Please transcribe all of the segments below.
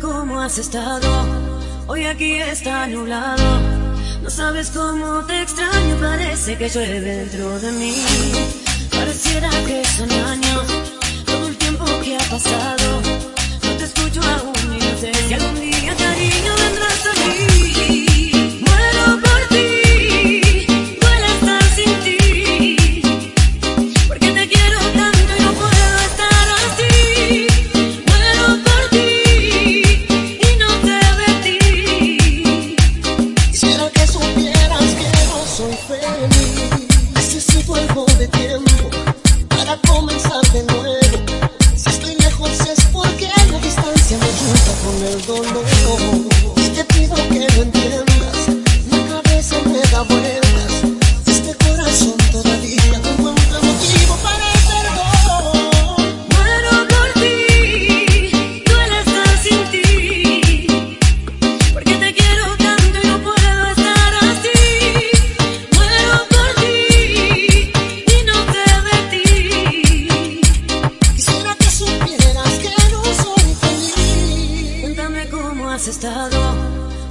Cómo has estado, hoy aquí está nublado. No sabes cómo te extraño, parece que llueve dentro de mí. Pareciera que son años, todo el tiempo que ha pasado. soy feliz. Necesito algo de tiempo para comenzar.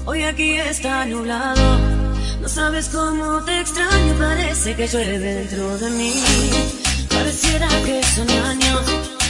hoy aquí está nublado. No sabes cómo te extraño, parece que llueve dentro de mí. Pareciera que son años